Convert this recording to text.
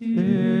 Yeah.